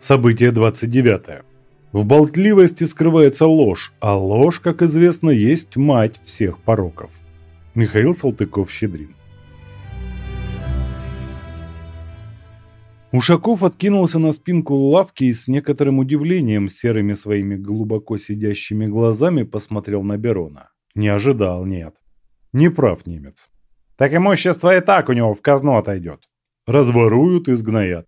Событие 29. В болтливости скрывается ложь, а ложь, как известно, есть мать всех пороков. Михаил Салтыков-Щедрин Ушаков откинулся на спинку лавки и с некоторым удивлением серыми своими глубоко сидящими глазами посмотрел на Берона. Не ожидал, нет. Не прав немец. Так имущество и так у него в казну отойдет. Разворуют и сгноят.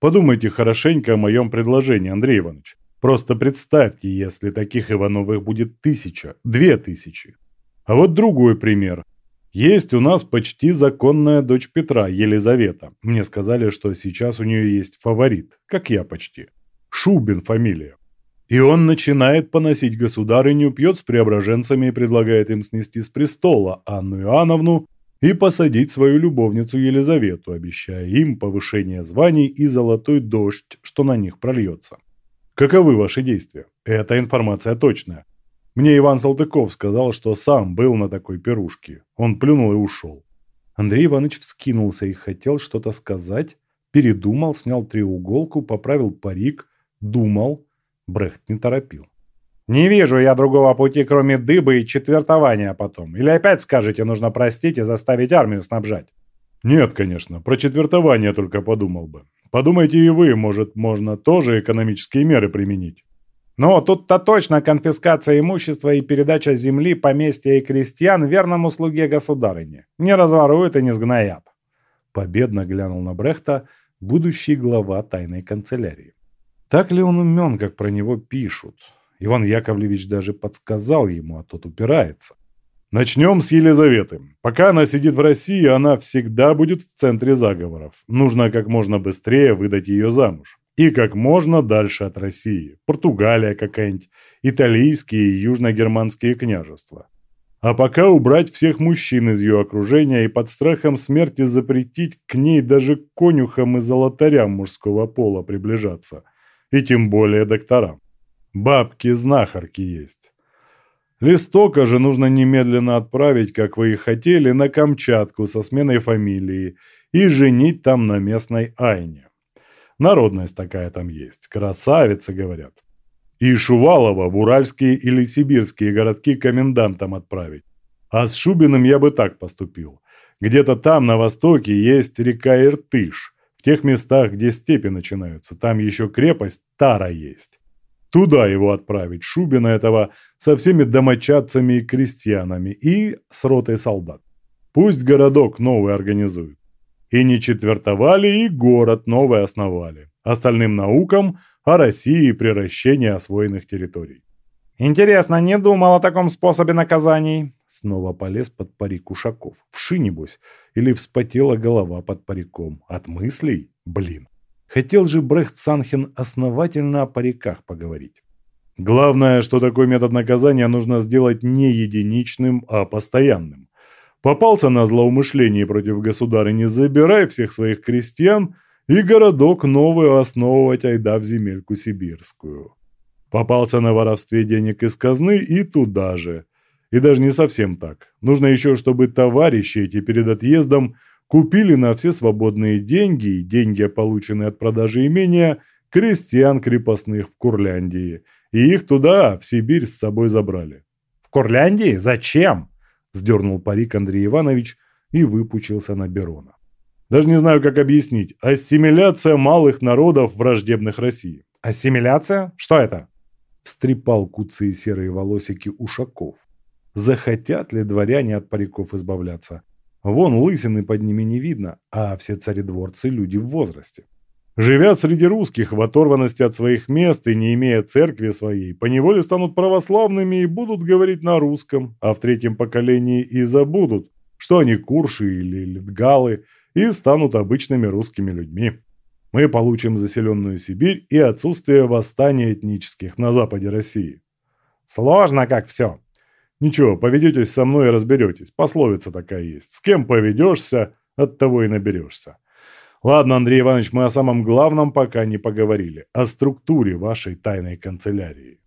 Подумайте хорошенько о моем предложении, Андрей Иванович. Просто представьте, если таких Ивановых будет тысяча, две тысячи. А вот другой пример. Есть у нас почти законная дочь Петра, Елизавета. Мне сказали, что сейчас у нее есть фаворит, как я почти. Шубин фамилия. И он начинает поносить государыню, пьет с преображенцами и предлагает им снести с престола Анну Иоанновну и посадить свою любовницу Елизавету, обещая им повышение званий и золотой дождь, что на них прольется. Каковы ваши действия? Эта информация точная. Мне Иван Салтыков сказал, что сам был на такой пирушке. Он плюнул и ушел. Андрей Иванович вскинулся и хотел что-то сказать, передумал, снял треуголку, поправил парик, думал. Брехт не торопил. Не вижу я другого пути, кроме дыбы и четвертования потом. Или опять скажете, нужно простить и заставить армию снабжать? Нет, конечно, про четвертование только подумал бы. Подумайте и вы, может, можно тоже экономические меры применить. Ну, тут-то точно конфискация имущества и передача земли, поместья и крестьян верному слуге государыне. Не разворуют и не сгноят. Победно глянул на Брехта будущий глава тайной канцелярии. Так ли он умен, как про него пишут? Иван Яковлевич даже подсказал ему, а тот упирается. Начнем с Елизаветы. Пока она сидит в России, она всегда будет в центре заговоров. Нужно как можно быстрее выдать ее замуж. И как можно дальше от России. Португалия какая-нибудь, италийские и южногерманские княжества. А пока убрать всех мужчин из ее окружения и под страхом смерти запретить к ней даже конюхам и золотарям мужского пола приближаться. И тем более докторам. Бабки-знахарки есть. Листока же нужно немедленно отправить, как вы и хотели, на Камчатку со сменой фамилии и женить там на местной Айне. Народность такая там есть, красавицы, говорят. И Шувалова в уральские или сибирские городки комендантом отправить. А с Шубиным я бы так поступил. Где-то там, на востоке, есть река Иртыш. В тех местах, где степи начинаются, там еще крепость Тара есть. Туда его отправить, Шубина этого, со всеми домочадцами и крестьянами, и с ротой солдат. Пусть городок новый организуют. И не четвертовали, и город новый основали. Остальным наукам о России и приращении освоенных территорий. «Интересно, не думал о таком способе наказаний?» Снова полез под парик Ушаков. Вши, небось. Или вспотела голова под париком. От мыслей? Блин. Хотел же Брехт Санхен основательно о париках поговорить. Главное, что такой метод наказания нужно сделать не единичным, а постоянным. Попался на злоумышление против государыни, забирай всех своих крестьян и городок новый основывать айда в земельку сибирскую. Попался на воровстве денег из казны и туда же. И даже не совсем так. Нужно еще, чтобы товарищи эти перед отъездом Купили на все свободные деньги и деньги, полученные от продажи имения, крестьян крепостных в Курляндии. И их туда, в Сибирь, с собой забрали. «В Курляндии? Зачем?» – сдернул парик Андрей Иванович и выпучился на Берона. Даже не знаю, как объяснить. Ассимиляция малых народов, враждебных России. Ассимиляция? Что это? Встрепал куцы серые волосики ушаков. Захотят ли дворяне от париков избавляться? Вон лысины под ними не видно, а все царедворцы – люди в возрасте. Живя среди русских в оторванности от своих мест и не имея церкви своей, поневоле станут православными и будут говорить на русском, а в третьем поколении и забудут, что они курши или литгалы, и станут обычными русскими людьми. Мы получим заселенную Сибирь и отсутствие восстания этнических на западе России. Сложно как все. Ничего, поведетесь со мной и разберетесь. Пословица такая есть. С кем поведешься, от того и наберешься. Ладно, Андрей Иванович, мы о самом главном пока не поговорили. О структуре вашей тайной канцелярии.